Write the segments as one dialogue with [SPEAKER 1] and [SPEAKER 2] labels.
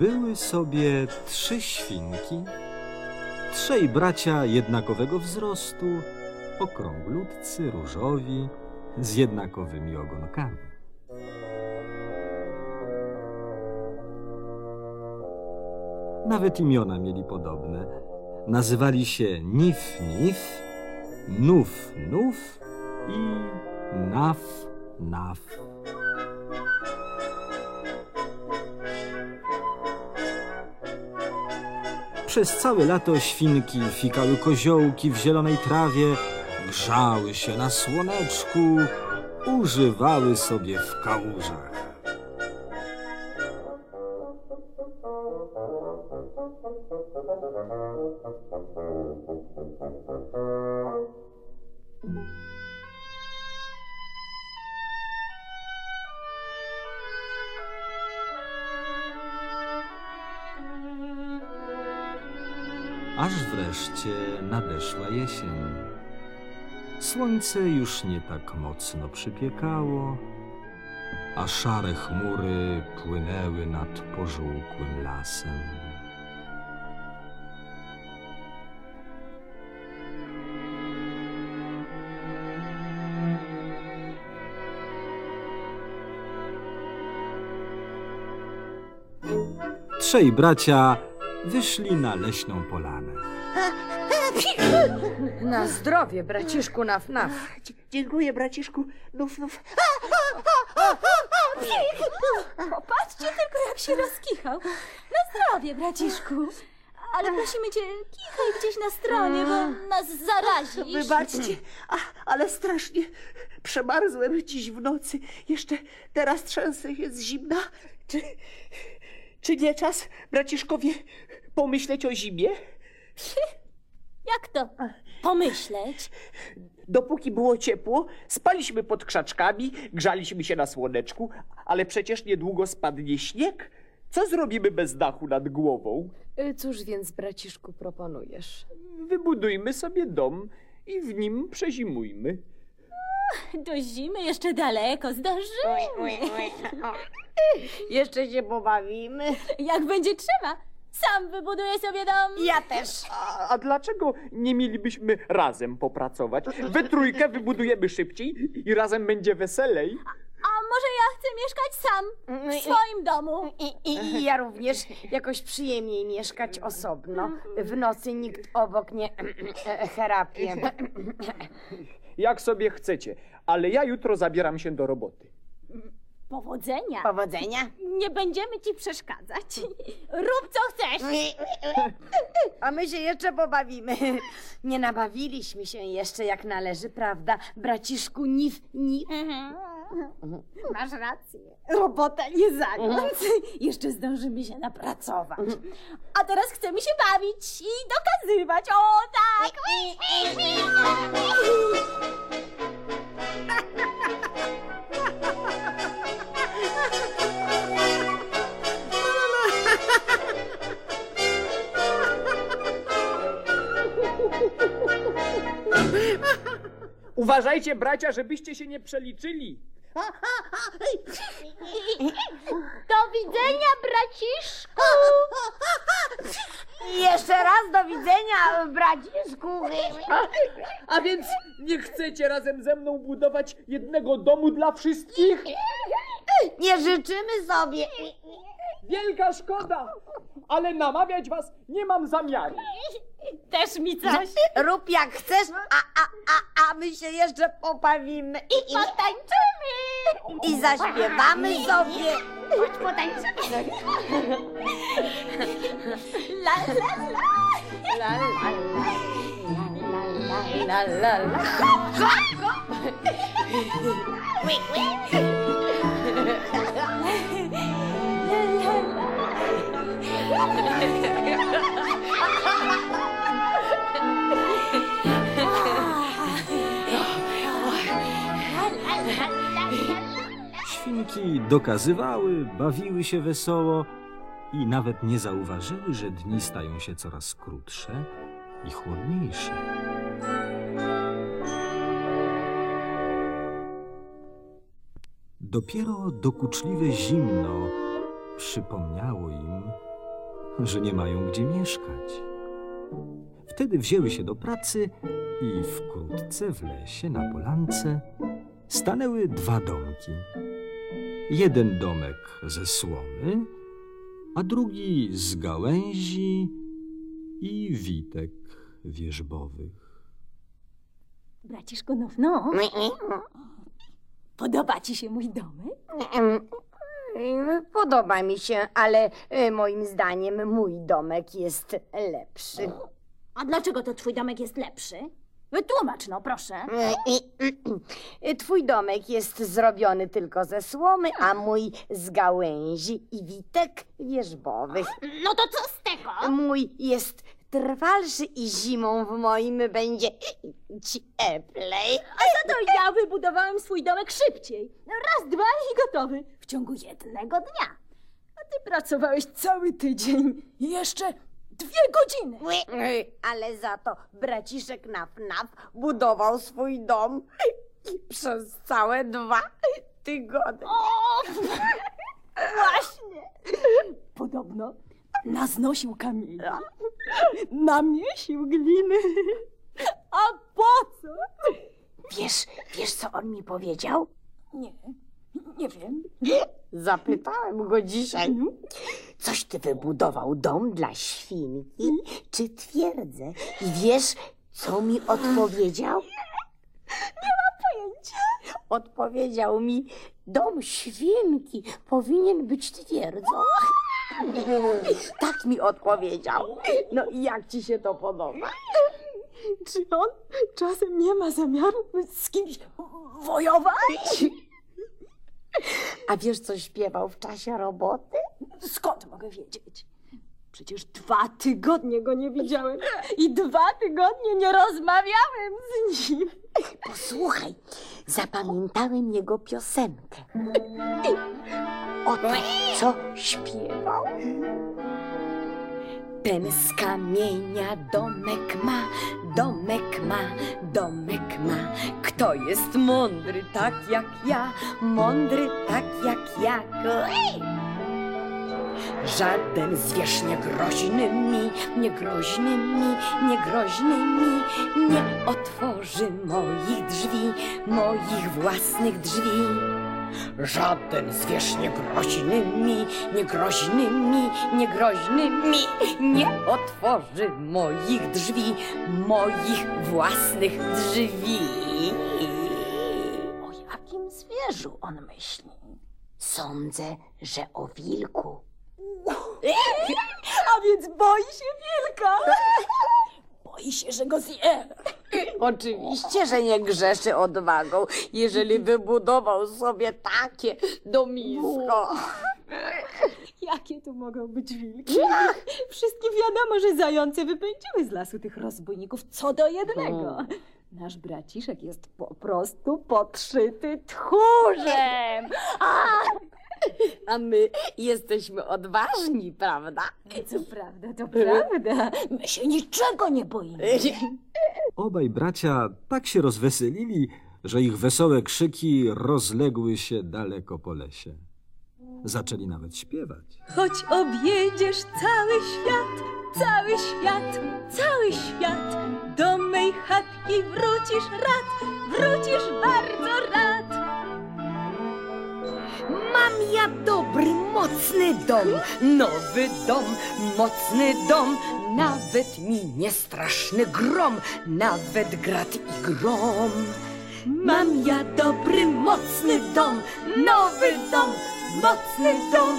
[SPEAKER 1] Były sobie trzy świnki, trzej bracia jednakowego wzrostu, okrąglutcy, różowi, z jednakowymi ogonkami. Nawet imiona mieli podobne. Nazywali się Nif Nif, Nuf Nuf i Naf Naf. Przez całe lato świnki fikały koziołki w zielonej trawie, grzały się na słoneczku, używały sobie w kałużach. Jesień. Słońce już nie tak mocno przypiekało, a szare chmury płynęły nad pożółkłym lasem. Trzej bracia wyszli na leśną polanę.
[SPEAKER 2] Na zdrowie, braciszku naf naf.
[SPEAKER 3] Dzie- Dziękuję, braciszku. Nuf, nuf.
[SPEAKER 4] Popatrzcie tylko, jak się rozkichał. Na zdrowie, braciszku. Ale prosimy cię, kichaj gdzieś na stronie, bo nas zarazisz.
[SPEAKER 3] Wybaczcie, a, ale strasznie przemarzłem dziś w nocy. Jeszcze teraz trzęsę z zimna. Czy, czy nie czas, braciszkowie, pomyśleć o zimie?
[SPEAKER 4] Jak to pomyśleć?
[SPEAKER 3] Dopóki było ciepło, spaliśmy pod krzaczkami, grzaliśmy się na słoneczku, ale przecież niedługo spadnie śnieg. Co zrobimy bez dachu nad głową?
[SPEAKER 2] Y, Cóż więc, braciszku, proponujesz?
[SPEAKER 3] Wybudujmy sobie dom i w nim przezimujmy.
[SPEAKER 4] Do zimy jeszcze daleko, zdążymy.
[SPEAKER 5] Jeszcze się pobawimy.
[SPEAKER 4] Jak będzie trzeba, sam wybuduję sobie dom.
[SPEAKER 5] Ja też.
[SPEAKER 3] A, a dlaczego nie mielibyśmy razem popracować? We trójkę wybudujemy szybciej i razem będzie weselej.
[SPEAKER 4] A może ja chcę mieszkać sam, w swoim domu?
[SPEAKER 5] I, i, I ja również jakoś przyjemniej mieszkać osobno. W nocy nikt obok nie e, cherapie.
[SPEAKER 3] Jak sobie chcecie, ale ja jutro zabieram się do roboty.
[SPEAKER 4] Powodzenia.
[SPEAKER 5] Powodzenia.
[SPEAKER 4] Nie będziemy ci przeszkadzać. Rób co chcesz.
[SPEAKER 5] A my się jeszcze pobawimy. Nie nabawiliśmy się jeszcze jak należy, prawda? Braciszku, nif, nif.
[SPEAKER 4] Mhm. Masz rację.
[SPEAKER 5] Robota nie zając.
[SPEAKER 4] Jeszcze zdążymy się napracować. A teraz chcemy się bawić i dokazywać. O tak!
[SPEAKER 3] Uważajcie, bracia, żebyście się nie przeliczyli.
[SPEAKER 4] Do widzenia, braciszku!
[SPEAKER 5] Jeszcze raz do widzenia, braciszku.
[SPEAKER 3] A więc nie chcecie razem ze mną budować jednego domu dla wszystkich?
[SPEAKER 5] Nie życzymy sobie.
[SPEAKER 3] Wielka szkoda, ale namawiać was nie mam zamiaru.
[SPEAKER 4] Też mi coś.
[SPEAKER 5] Rób jak chcesz, a, a, a, a my się jeszcze pobawimy. I, i,
[SPEAKER 4] Potańczymy!
[SPEAKER 5] i zaśpiewamy sobie.
[SPEAKER 4] Chodź, potańczymy. La, la, la.
[SPEAKER 5] La, la, la, la, la, la.
[SPEAKER 1] Świnki dokazywały, bawiły się wesoło i nawet nie zauważyły, że dni stają się coraz krótsze i chłodniejsze. Dopiero dokuczliwe zimno przypomniało im, że nie mają gdzie mieszkać. Wtedy wzięły się do pracy i wkrótce w lesie na polance stanęły dwa domki. Jeden domek ze słomy, a drugi z gałęzi i witek wierzbowych.
[SPEAKER 4] Braciszku, no, no. Podoba ci się mój domek?
[SPEAKER 5] Podoba mi się, ale e, moim zdaniem mój domek jest lepszy.
[SPEAKER 4] A dlaczego to twój domek jest lepszy? Wytłumacz, no proszę.
[SPEAKER 5] E, Twój domek jest zrobiony tylko ze słomy, a mój z gałęzi i witek wierzbowych.
[SPEAKER 4] No to co z tego?
[SPEAKER 5] Mój jest trwalszy i zimą w moim będzie cieplej.
[SPEAKER 4] A za to ja wybudowałem swój domek szybciej. Raz, dwa i gotowy. W ciągu jednego dnia. A ty pracowałeś cały tydzień. I jeszcze dwie godziny.
[SPEAKER 5] Ale za to braciszek Naf Naf budował swój dom przez całe dwa tygodnie.
[SPEAKER 4] O, właśnie. Podobno naznosił kamieni, namiesił gliny. A po co?
[SPEAKER 5] Wiesz, wiesz co on mi powiedział?
[SPEAKER 4] Nie, nie wiem.
[SPEAKER 5] Zapytałem go dzisiaj. Coś ty wybudował dom dla świnki, czy twierdzę? I wiesz, co mi odpowiedział?
[SPEAKER 4] Pojęcia.
[SPEAKER 5] Odpowiedział mi, dom świnki powinien być twierdzą. Tak mi odpowiedział. No i jak ci się to podoba?
[SPEAKER 4] Czy on czasem nie ma zamiaru z kimś wojować?
[SPEAKER 5] A wiesz, co śpiewał w czasie roboty?
[SPEAKER 4] Skąd mogę wiedzieć? Przecież dwa tygodnie go nie widziałem i dwa tygodnie nie rozmawiałem z nim.
[SPEAKER 5] Posłuchaj, zapamiętałem jego piosenkę. Oto co śpiewał. Ten z kamienia domek ma, domek ma, domek ma. Kto jest mądry tak jak ja, mądry tak jak ja. Żaden zwierz niegroźny mi, niegroźny mi, niegroźny mi nie otworzy moich drzwi, moich własnych drzwi. Żaden zwierz niegroźny mi, niegroźny mi, niegroźny mi nie otworzy moich drzwi, moich własnych drzwi.
[SPEAKER 4] O jakim zwierzu on myśli?
[SPEAKER 5] Sądzę, że o wilku.
[SPEAKER 4] A więc boi się wilka. Boi się, że go zje.
[SPEAKER 5] Oczywiście, że nie grzeszy odwagą, jeżeli wybudował sobie takie domisko.
[SPEAKER 4] Jakie tu mogą być wilki? Wszystkim wiadomo, że zające wypędziły z lasu tych rozbójników co do jednego. Nasz braciszek jest po prostu podszyty tchórzem.
[SPEAKER 5] A my jesteśmy odważni, prawda?
[SPEAKER 4] Co prawda, to prawda. My się niczego nie boimy.
[SPEAKER 1] Obaj bracia tak się rozweselili, że ich wesołe krzyki rozległy się daleko po lesie. Zaczęli nawet śpiewać.
[SPEAKER 4] Choć objedziesz cały świat, cały świat, cały świat, do mej chatki wrócisz rad, wrócisz bardzo rad.
[SPEAKER 5] Ja dobry, mocny dom, nowy dom, mocny dom. Nawet mi nie straszny grom, nawet grat i grom. Mam ja dobry, mocny dom, nowy dom, mocny dom.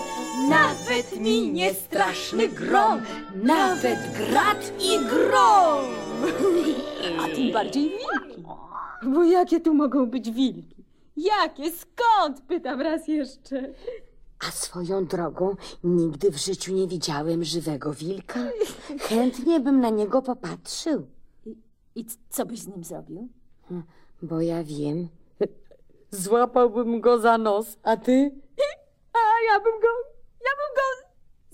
[SPEAKER 5] Nawet mi nie straszny grom, nawet grat i grom.
[SPEAKER 4] A tym bardziej wilki. Bo jakie tu mogą być wilki? Jakie? Skąd? Pytam raz jeszcze.
[SPEAKER 5] A swoją drogą nigdy w życiu nie widziałem żywego wilka. Chętnie bym na niego popatrzył,
[SPEAKER 4] I c- co byś z nim zrobił?
[SPEAKER 5] bo ja wiem. Złapałbym go za nos, a ty?
[SPEAKER 4] A ja bym go, ja bym go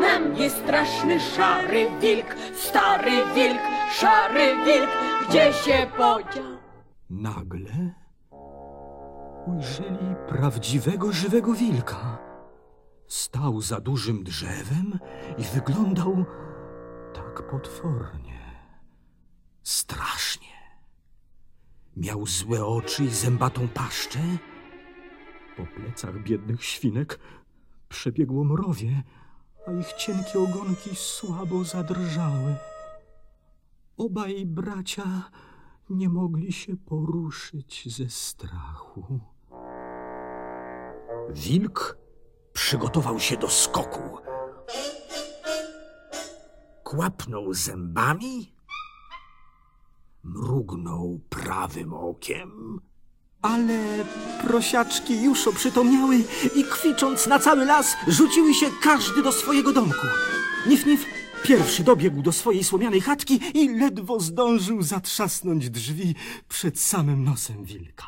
[SPEAKER 6] Na mnie straszny szary wilk, stary wilk, szary wilk, gdzie się podział?
[SPEAKER 1] Nagle ujrzeli prawdziwego żywego wilka. Stał za dużym drzewem i wyglądał tak potwornie. Strasznie. Miał złe oczy i zębatą paszczę. Po plecach biednych świnek przebiegło mrowie, a ich cienkie ogonki słabo zadrżały. Obaj bracia nie mogli się poruszyć ze strachu. Wilk przygotował się do skoku. Kłapnął zębami, mrugnął prawym okiem. Ale prosiaczki już oprzytomniały i kwicząc na cały las rzuciły się każdy do swojego domku. Nif-Nif pierwszy dobiegł do swojej słomianej chatki i ledwo zdążył zatrzasnąć drzwi przed samym nosem wilka.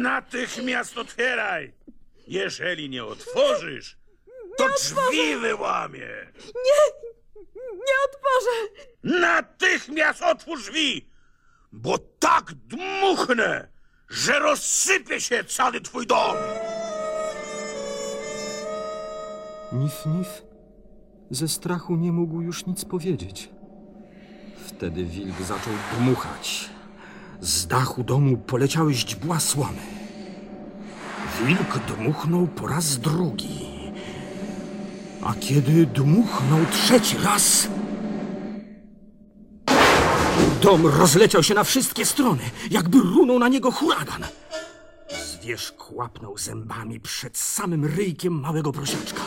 [SPEAKER 7] Natychmiast otwieraj! Jeżeli nie otworzysz, to drzwi wyłamie!
[SPEAKER 4] Nie otworzę!
[SPEAKER 7] Natychmiast otwórz drzwi! Bo tak dmuchnę, że rozsypie się cały twój dom!
[SPEAKER 1] Nif-Nif ze strachu nie mógł już nic powiedzieć. Wtedy wilk zaczął dmuchać. Z dachu domu poleciały źdźbła słomy. Wilk dmuchnął po raz drugi. A kiedy dmuchnął trzeci raz... Dom rozleciał się na wszystkie strony, jakby runął na niego huragan. Zwierz kłapnął zębami przed samym ryjkiem małego prosiaczka.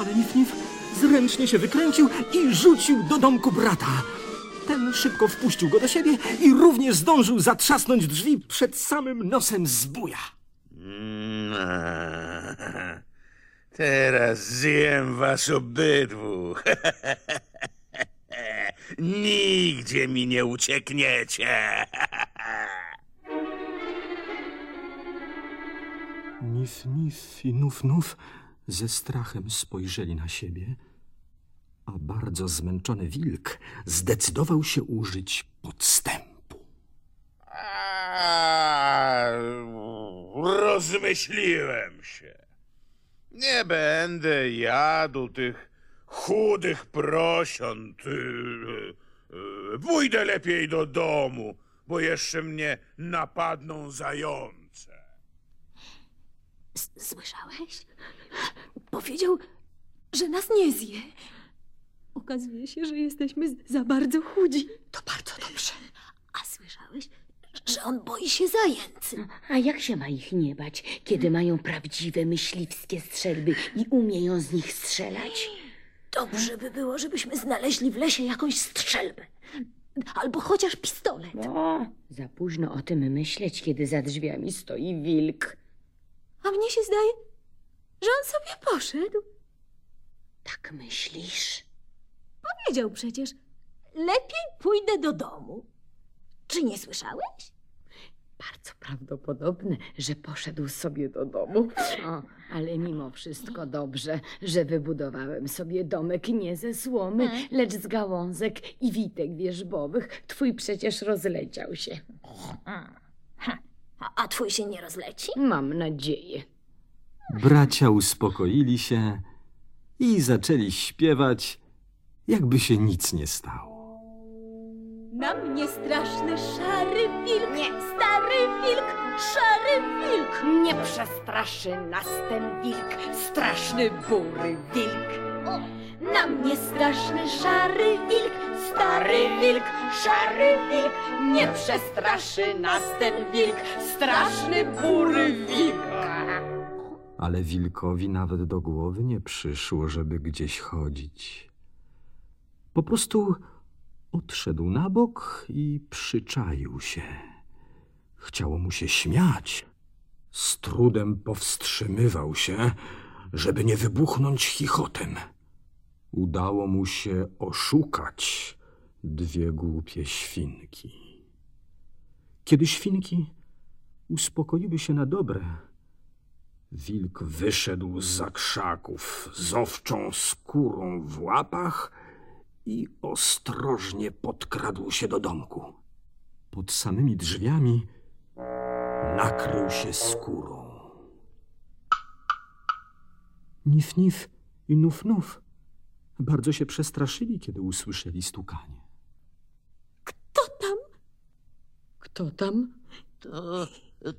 [SPEAKER 1] Ale Nif-Nif zręcznie się wykręcił i rzucił do domku brata. Ten szybko wpuścił go do siebie i również zdążył zatrzasnąć drzwi przed samym nosem zbója.
[SPEAKER 7] Mm, Teraz zjem was obydwu. Nigdzie mi nie uciekniecie.
[SPEAKER 1] Nif-Nif i Nuf-Nuf ze strachem spojrzeli na siebie, a bardzo zmęczony wilk zdecydował się użyć podstępu.
[SPEAKER 7] A, Rozmyśliłem się. Nie będę jadł tych chudych prosiąt. Y, y, y, Pójdę lepiej do domu, bo jeszcze mnie napadną zające.
[SPEAKER 4] Słyszałeś? Powiedział, że nas nie zje. Okazuje się, że jesteśmy za bardzo chudzi.
[SPEAKER 6] To bardzo dobrze.
[SPEAKER 4] A słyszałeś, że on boi się zajęcy?
[SPEAKER 5] A jak się ma ich nie bać, kiedy mają prawdziwe myśliwskie strzelby i umieją z nich strzelać?
[SPEAKER 4] Dobrze by było, żebyśmy znaleźli w lesie jakąś strzelbę. Albo chociaż pistolet.
[SPEAKER 5] O, za późno o tym myśleć, kiedy za drzwiami stoi wilk.
[SPEAKER 4] A mnie się zdaje, że on sobie poszedł.
[SPEAKER 5] Tak myślisz?
[SPEAKER 4] Powiedział przecież, lepiej pójdę do domu. Czy nie słyszałeś?
[SPEAKER 5] Bardzo prawdopodobne, że poszedł sobie do domu. O, ale mimo wszystko dobrze, że wybudowałem sobie domek nie ze słomy, lecz z gałązek i witek wierzbowych. Twój przecież rozleciał się.
[SPEAKER 4] A, a twój się nie rozleci?
[SPEAKER 5] Mam nadzieję.
[SPEAKER 1] Bracia uspokoili się i zaczęli śpiewać, jakby się nic nie stało.
[SPEAKER 4] Na mnie straszny szary wilk, nie. stary wilk, szary wilk.
[SPEAKER 6] Nie przestraszy nas ten wilk, straszny bury wilk.
[SPEAKER 4] Na mnie straszny szary wilk,
[SPEAKER 6] Stary wilk, szary wilk, nie przestraszy nas ten wilk, straszny bury wilk.
[SPEAKER 1] Ale wilkowi nawet do głowy nie przyszło, żeby gdzieś chodzić. Po prostu odszedł na bok i przyczaił się. Chciało mu się śmiać. Z trudem powstrzymywał się, żeby nie wybuchnąć chichotem. Udało mu się oszukać dwie głupie świnki. Kiedy świnki uspokoiły się na dobre, wilk wyszedł z krzaków z owczą skórą w łapach i ostrożnie podkradł się do domku. Pod samymi drzwiami nakrył się skórą. Nif, nif i nuf, nuf bardzo się przestraszyli, kiedy usłyszeli stukanie.
[SPEAKER 4] Kto tam?
[SPEAKER 8] Kto tam?
[SPEAKER 9] To,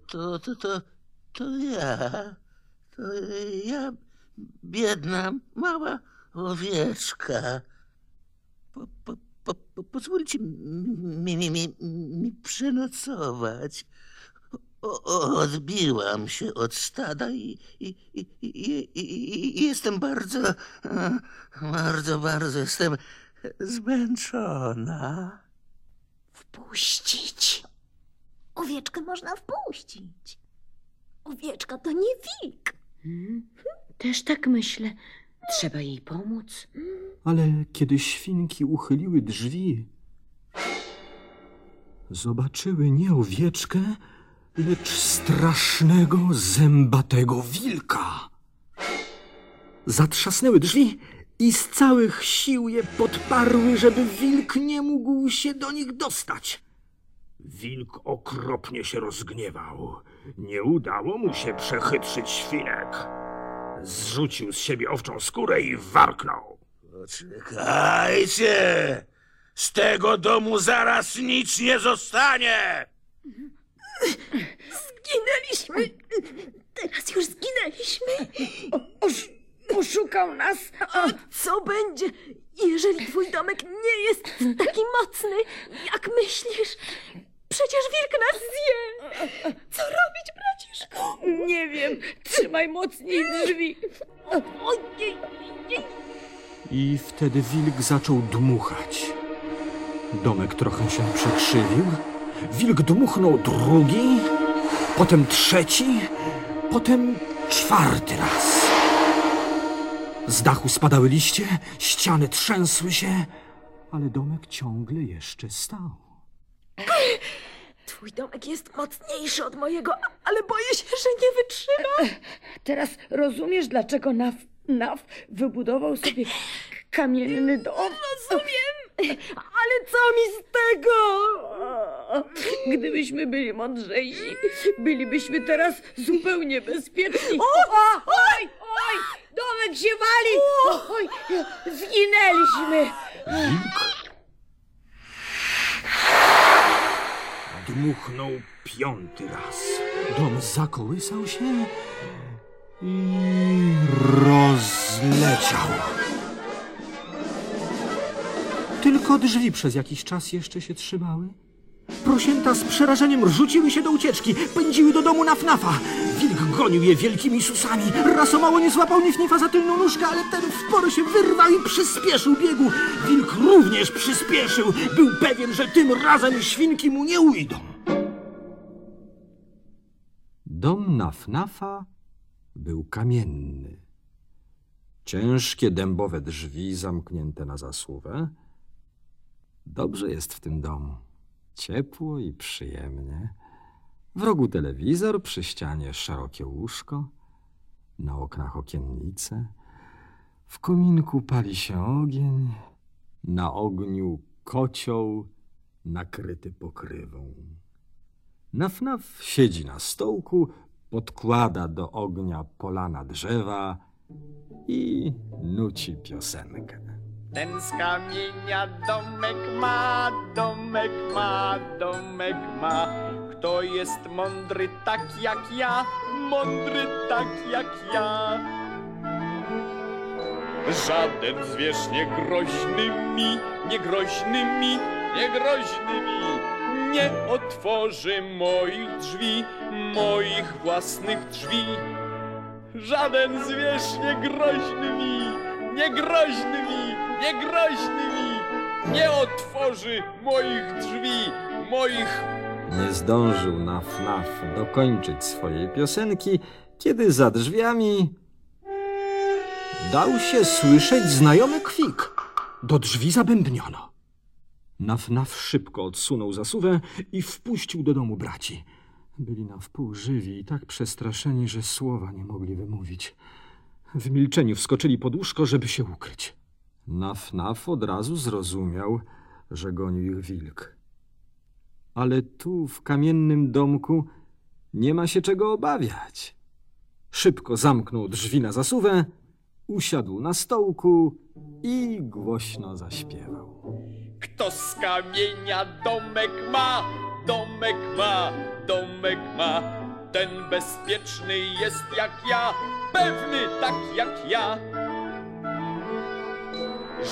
[SPEAKER 9] to, to, to, to ja. To ja, biedna, mała owieczka. Po, po, po, po, pozwólcie mi, mi, mi, mi przenocować. O, o- odbiłam się od stada i, i, i, i, jestem bardzo, bardzo, bardzo jestem zmęczona.
[SPEAKER 4] Wpuścić. Owieczkę można wpuścić. Owieczka to nie wilk.
[SPEAKER 8] Hmm? Też tak myślę. Trzeba jej pomóc.
[SPEAKER 1] Ale kiedy świnki uchyliły drzwi, zobaczyły nie owieczkę, lecz strasznego, zębatego wilka. Zatrzasnęły drzwi i z całych sił je podparły, żeby wilk nie mógł się do nich dostać. Wilk okropnie się rozgniewał. Nie udało mu się przechytrzyć świnek. Zrzucił z siebie owczą skórę i warknął.
[SPEAKER 9] Poczekajcie! Z tego domu zaraz nic nie zostanie!
[SPEAKER 4] Zginęliśmy. Teraz już zginęliśmy.
[SPEAKER 5] Osz, oszukał nas.
[SPEAKER 4] A co będzie, jeżeli twój domek nie jest taki mocny, jak myślisz? Przecież wilk nas zje. Co robić, braciszku?
[SPEAKER 5] Nie wiem. Trzymaj mocniej drzwi.
[SPEAKER 4] Ojej, ojej.
[SPEAKER 1] I wtedy wilk zaczął dmuchać. Domek trochę się przekrzywił. Wilk dmuchnął drugi, potem trzeci, potem czwarty raz. Z dachu spadały liście, ściany trzęsły się, ale domek ciągle jeszcze stał.
[SPEAKER 4] Twój domek jest mocniejszy od mojego, ale boję się, że nie wytrzyma.
[SPEAKER 5] Teraz rozumiesz, dlaczego Naf, Naf wybudował sobie kamienny dom?
[SPEAKER 4] Rozumiem, ale co mi z tego?
[SPEAKER 5] Gdybyśmy byli mądrzejsi, bylibyśmy teraz zupełnie bezpieczni.
[SPEAKER 4] O,
[SPEAKER 5] Oj, oj, domek się wali! Oj, zginęliśmy!
[SPEAKER 1] Wilk dmuchnął piąty raz. Dom zakołysał się i rozleciał. Tylko drzwi przez jakiś czas jeszcze się trzymały. Prosięta z przerażeniem rzuciły się do ucieczki, pędziły do domu na fnafa. Wilk gonił je wielkimi susami. Raz o mało nie złapał Nifnifa za tylną nóżkę, ale ten w porę się wyrwał i przyspieszył biegu. Wilk również przyspieszył. Był pewien, że tym razem świnki mu nie ujdą. Dom na fnafa był kamienny. Ciężkie dębowe drzwi zamknięte na zasuwę. Dobrze jest w tym domu. Ciepło i przyjemnie. W rogu telewizor, przy ścianie szerokie łóżko, na oknach okiennice. W kominku pali się ogień, na ogniu kocioł nakryty pokrywą. Nafnaf siedzi na stołku, podkłada do ognia polana drzewa i nuci piosenkę.
[SPEAKER 3] Ten z kamienia domek ma, domek ma, domek ma. Kto jest mądry tak jak ja, mądry tak jak ja. Żaden zwierz nie groźny mi, nie groźny mi, nie groźny mi. Nie otworzy moich drzwi, moich własnych drzwi. Żaden zwierz nie groźny mi, nie groźny mi, nie groźny mi, nie otworzy moich drzwi, moich
[SPEAKER 1] Nie zdążył Naf-Naf dokończyć swojej piosenki, kiedy za drzwiami dał się słyszeć znajomy kwik. Do drzwi zabębniono. Naf Naf szybko odsunął zasuwę i wpuścił do domu braci. Byli na wpół żywi i tak przestraszeni, że słowa nie mogli wymówić. W milczeniu wskoczyli pod łóżko, żeby się ukryć. Naf Naf od razu zrozumiał, że gonił ich wilk. Ale tu, w kamiennym domku, nie ma się czego obawiać. Szybko zamknął drzwi na zasuwę, usiadł na stołku i głośno zaśpiewał.
[SPEAKER 3] Kto z kamienia domek ma, domek ma, domek ma, ten bezpieczny jest jak ja, pewny tak jak ja.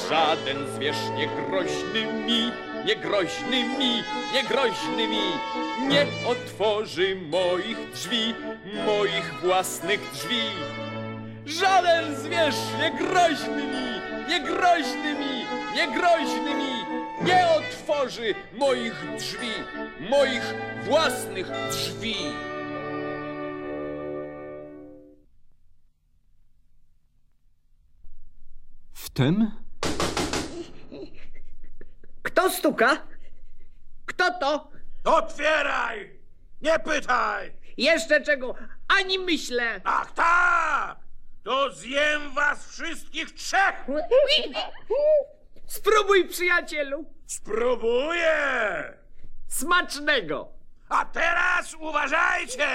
[SPEAKER 3] Żaden zwierz nie groźny mi, nie groźny mi, nie groźny mi, nie otworzy moich drzwi, moich własnych drzwi. Żaden zwierz nie groźny mi, nie groźny mi, nie groźny mi, nie otworzy moich drzwi, moich własnych drzwi.
[SPEAKER 1] Wtem
[SPEAKER 7] Kto stuka? Kto to?
[SPEAKER 9] Otwieraj! Nie pytaj!
[SPEAKER 7] Jeszcze czego? Ani myślę.
[SPEAKER 9] Ach tak! To zjem was wszystkich trzech!
[SPEAKER 7] Spróbuj, przyjacielu.
[SPEAKER 9] Spróbuję!
[SPEAKER 7] Smacznego.
[SPEAKER 9] A teraz uważajcie!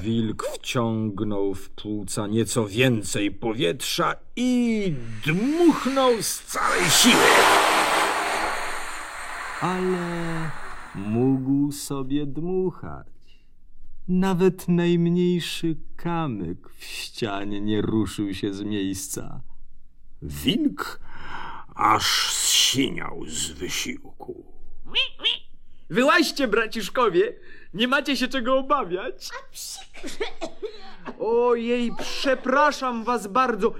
[SPEAKER 1] wilk wciągnął w płuca nieco więcej powietrza i dmuchnął z całej siły. Ale mógł sobie dmuchać. Nawet najmniejszy kamyk w ścianie nie ruszył się z miejsca. Wilk aż zsiniał z wysiłku.
[SPEAKER 10] Wyłaźcie, braciszkowie! Nie macie się czego obawiać. Ojej, przepraszam was bardzo.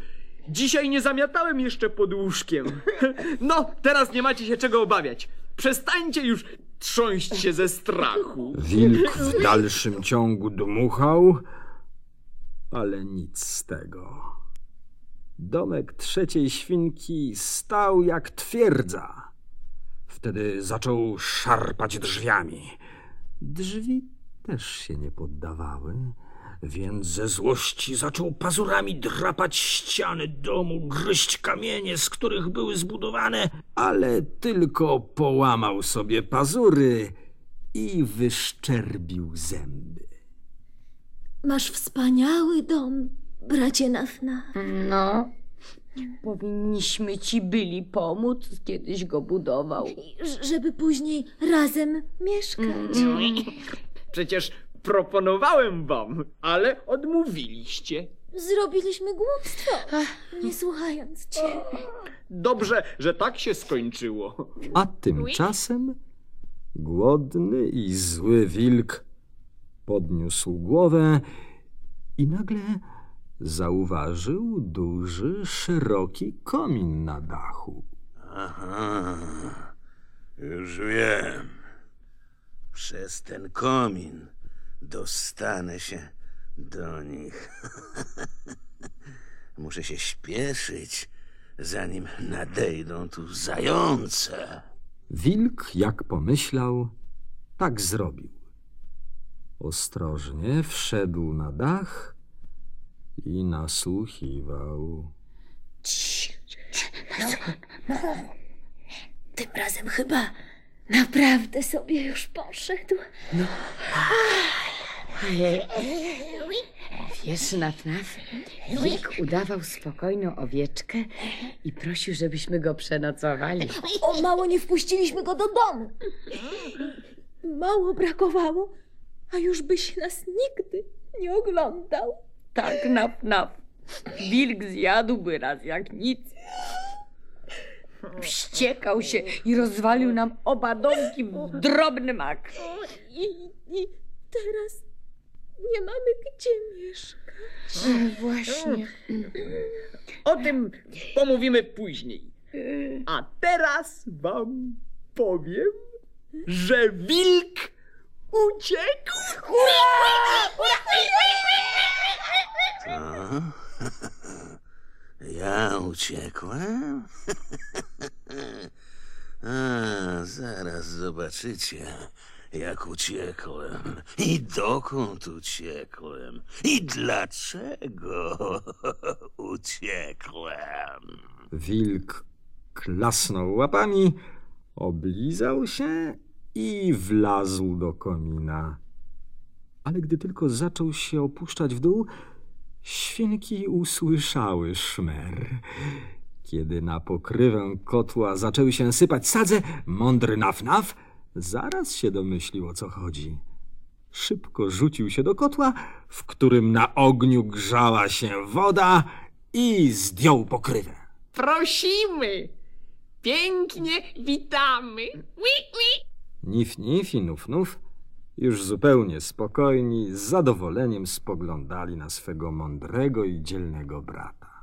[SPEAKER 10] Dzisiaj nie zamiatałem jeszcze pod łóżkiem. No, teraz nie macie się czego obawiać. Przestańcie już trząść się ze strachu.
[SPEAKER 1] Wilk w dalszym ciągu dmuchał, ale nic z tego. Domek trzeciej świnki stał jak twierdza. Wtedy zaczął szarpać drzwiami. Drzwi też się nie poddawały, więc ze złości zaczął pazurami drapać ściany domu, gryźć kamienie, z których były zbudowane, ale tylko połamał sobie pazury i wyszczerbił zęby.
[SPEAKER 4] Masz wspaniały dom, bracie Nafna.
[SPEAKER 8] No, powinniśmy ci byli pomóc, kiedyś go budował.
[SPEAKER 4] Żeby później razem mieszkać.
[SPEAKER 10] Przecież proponowałem wam, ale odmówiliście.
[SPEAKER 4] Zrobiliśmy głupstwo, nie słuchając cię.
[SPEAKER 10] Dobrze, że tak się skończyło.
[SPEAKER 1] A tymczasem głodny i zły wilk podniósł głowę i nagle zauważył duży, szeroki komin na dachu.
[SPEAKER 9] Aha, już wiem. Przez ten komin dostanę się do nich. Muszę się śpieszyć, zanim nadejdą tu zające.
[SPEAKER 1] Wilk, jak pomyślał, tak zrobił. Ostrożnie wszedł na dach i nasłuchiwał.
[SPEAKER 4] Tym razem chyba naprawdę sobie już poszedł.
[SPEAKER 8] Wiesz, Naf, Naf, wilk udawał spokojną owieczkę i prosił, żebyśmy go przenocowali.
[SPEAKER 4] O mało nie wpuściliśmy go do domu. Mało brakowało, a już byś nas nigdy nie oglądał.
[SPEAKER 8] Tak, Naf, Naf. Wilk zjadłby raz jak nic. Wściekał się i rozwalił nam oba domki w drobny mak.
[SPEAKER 4] I, I teraz nie mamy gdzie mieszkać.
[SPEAKER 8] Właśnie.
[SPEAKER 10] O tym pomówimy później. A teraz wam powiem, że wilk uciekł.
[SPEAKER 9] Co? Ja uciekłem? A, zaraz zobaczycie, jak uciekłem i dokąd uciekłem i dlaczego uciekłem.
[SPEAKER 1] Wilk klasnął łapami, oblizał się i wlazł do komina. Ale gdy tylko zaczął się opuszczać w dół, świnki usłyszały szmer. Kiedy na pokrywę kotła zaczęły się sypać sadze, mądry naf-naf zaraz się domyślił o co chodzi. Szybko rzucił się do kotła, w którym na ogniu grzała się woda i zdjął pokrywę.
[SPEAKER 11] Prosimy! Pięknie witamy! Wi, wi.
[SPEAKER 1] Nif, nif i nuf, nuf, już zupełnie spokojni, z zadowoleniem spoglądali na swego mądrego i dzielnego brata.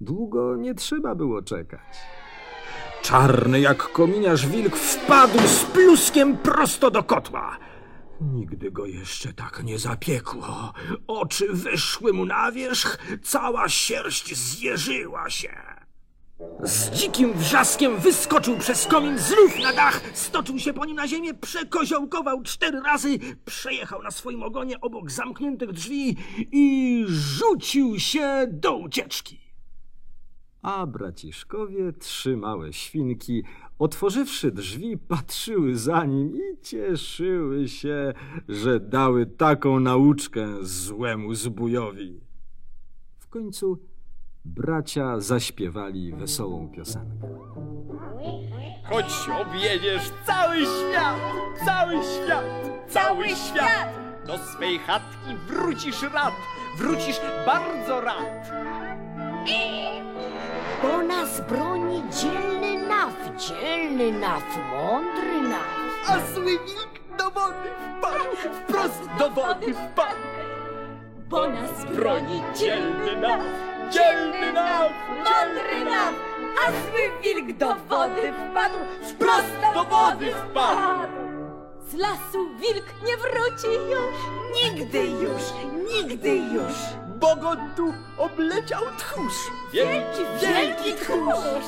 [SPEAKER 1] Długo nie trzeba było czekać. Czarny jak kominiarz wilk wpadł z pluskiem prosto do kotła. Nigdy go jeszcze tak nie zapiekło. Oczy wyszły mu na wierzch, cała sierść zjeżyła się. Z dzikim wrzaskiem wyskoczył przez komin, znów na dach, stoczył się po nim na ziemię, przekoziołkował cztery razy, przejechał na swoim ogonie obok zamkniętych drzwi i rzucił się do ucieczki. A braciszkowie, trzy małe świnki, otworzywszy drzwi, patrzyły za nim i cieszyły się, że dały taką nauczkę złemu zbójowi. W końcu bracia zaśpiewali wesołą piosenkę.
[SPEAKER 3] Choć objedziesz cały świat, cały świat, cały świat, do swej chatki wrócisz rad, wrócisz bardzo rad.
[SPEAKER 8] Bo nas broni dzielny naf, dzielny naf, mądry naf.
[SPEAKER 11] A zły wilk do wody wpadł, wprost do wody wpadł.
[SPEAKER 4] Bo nas
[SPEAKER 3] Broni dzielny naf, dzielny naf,
[SPEAKER 4] mądry nam, a zły wilk do wody wpadł,
[SPEAKER 3] wprost do wody wpadł.
[SPEAKER 4] Z lasu wilk nie wróci już, nigdy już, nigdy już.
[SPEAKER 11] Bo go tu obleciał tchórz.
[SPEAKER 3] Wielki,
[SPEAKER 4] Wielki tchórz!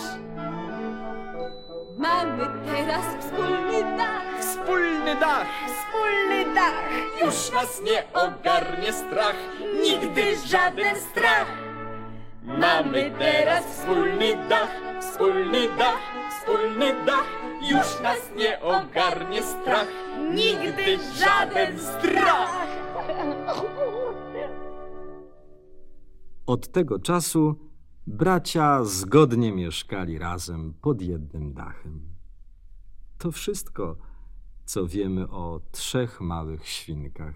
[SPEAKER 4] Mamy teraz wspólny dach,
[SPEAKER 3] wspólny dach,
[SPEAKER 4] wspólny dach.
[SPEAKER 3] już nas nie ogarnie strach, nigdy żaden strach. Mamy teraz wspólny dach, wspólny dach, wspólny dach, już nas nie ogarnie strach, nigdy żaden strach.
[SPEAKER 1] Od tego czasu bracia zgodnie mieszkali razem pod jednym dachem. To wszystko, co wiemy o trzech małych świnkach.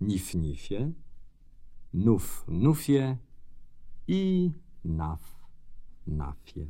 [SPEAKER 1] Nif-nifie, nuf-nufie i naf-nafie.